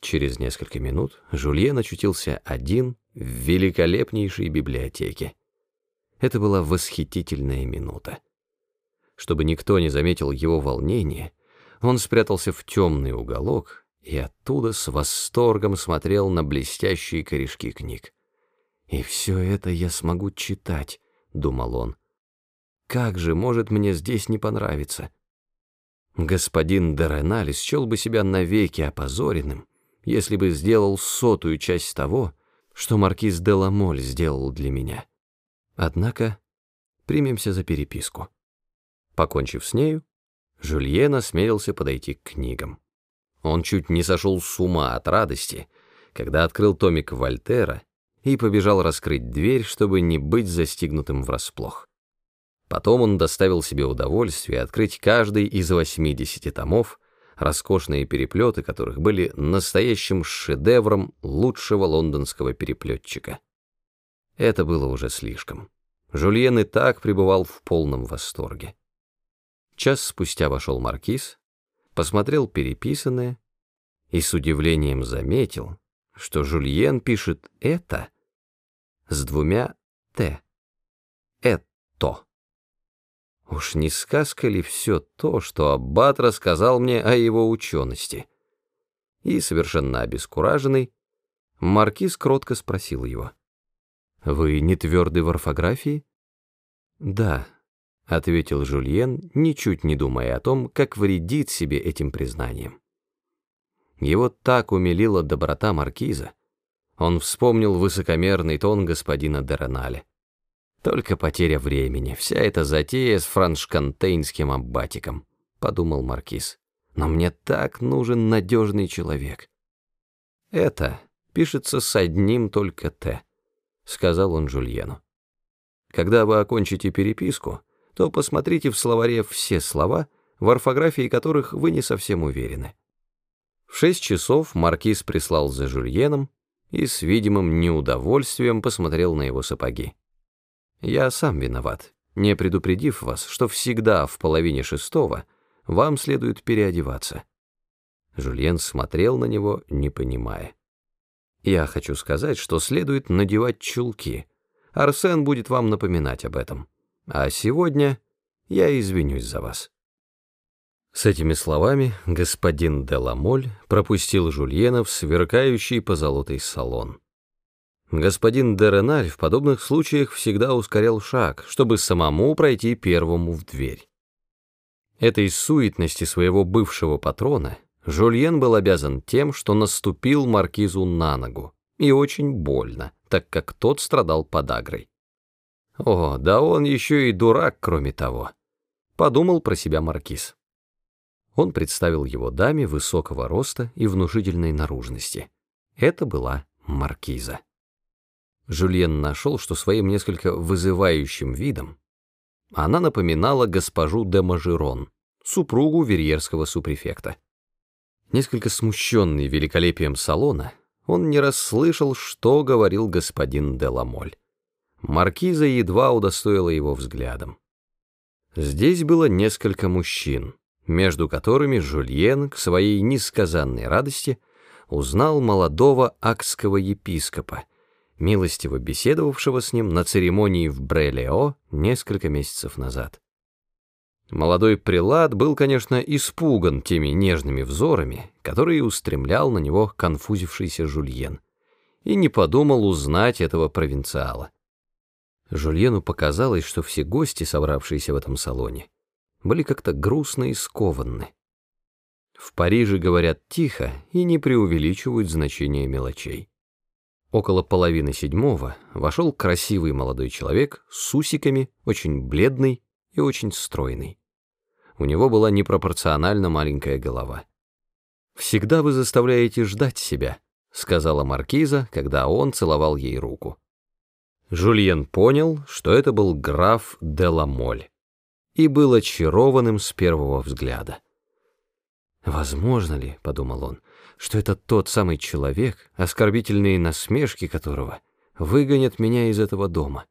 Через несколько минут Жульен очутился один в великолепнейшей библиотеке. Это была восхитительная минута. Чтобы никто не заметил его волнения, он спрятался в темный уголок и оттуда с восторгом смотрел на блестящие корешки книг. «И все это я смогу читать», — думал он. «Как же может мне здесь не понравиться?» Господин Дореналь счел бы себя навеки опозоренным, если бы сделал сотую часть того, что маркиз де Ламоль сделал для меня. Однако примемся за переписку. Покончив с нею, Жюльен осмелился подойти к книгам. Он чуть не сошел с ума от радости, когда открыл томик Вольтера и побежал раскрыть дверь, чтобы не быть застигнутым врасплох. Потом он доставил себе удовольствие открыть каждый из 80 томов, роскошные переплеты которых были настоящим шедевром лучшего лондонского переплетчика. Это было уже слишком. Жульен и так пребывал в полном восторге. Час спустя вошел маркиз, посмотрел переписанное и с удивлением заметил, что Жульен пишет «это» с двумя «т». «Это». Уж не сказка ли все то, что Аббат рассказал мне о его учености? И, совершенно обескураженный, маркиз кротко спросил его. «Вы не тверды в орфографии?» «Да», — ответил Жульен, ничуть не думая о том, как вредит себе этим признанием. Его так умилила доброта маркиза. Он вспомнил высокомерный тон господина Дереналя. Только потеря времени, вся эта затея с франшкантейнским аббатиком, подумал маркиз. Но мне так нужен надежный человек. Это пишется с одним только «Т», сказал он Жульену. Когда вы окончите переписку, то посмотрите в словаре все слова, в орфографии которых вы не совсем уверены. В шесть часов маркиз прислал за Жульеном и с видимым неудовольствием посмотрел на его сапоги. Я сам виноват, не предупредив вас, что всегда в половине шестого вам следует переодеваться. Жульен смотрел на него, не понимая. Я хочу сказать, что следует надевать чулки. Арсен будет вам напоминать об этом. А сегодня я извинюсь за вас. С этими словами господин Деламоль пропустил Жульена в сверкающий позолотый салон. Господин Дереналь в подобных случаях всегда ускорял шаг, чтобы самому пройти первому в дверь. Этой суетности своего бывшего патрона Жульен был обязан тем, что наступил маркизу на ногу, и очень больно, так как тот страдал подагрой. О, да он еще и дурак, кроме того, подумал про себя маркиз. Он представил его даме высокого роста и внушительной наружности. Это была маркиза. Жюльен нашел, что своим несколько вызывающим видом она напоминала госпожу де Мажерон, супругу верьерского супрефекта. Несколько смущенный великолепием салона, он не расслышал, что говорил господин де Ламоль. Маркиза едва удостоила его взглядом. Здесь было несколько мужчин, между которыми Жюльен, к своей несказанной радости, узнал молодого акского епископа, милостиво беседовавшего с ним на церемонии в Брелео несколько месяцев назад. Молодой прилад был, конечно, испуган теми нежными взорами, которые устремлял на него конфузившийся Жульен, и не подумал узнать этого провинциала. Жульену показалось, что все гости, собравшиеся в этом салоне, были как-то грустно и скованны. В Париже говорят тихо и не преувеличивают значение мелочей. Около половины седьмого вошел красивый молодой человек с усиками, очень бледный и очень стройный. У него была непропорционально маленькая голова. «Всегда вы заставляете ждать себя», — сказала маркиза, когда он целовал ей руку. Жульен понял, что это был граф де Ламоль, и был очарованным с первого взгляда. «Возможно ли, — подумал он, — что это тот самый человек, оскорбительные насмешки которого выгонят меня из этого дома.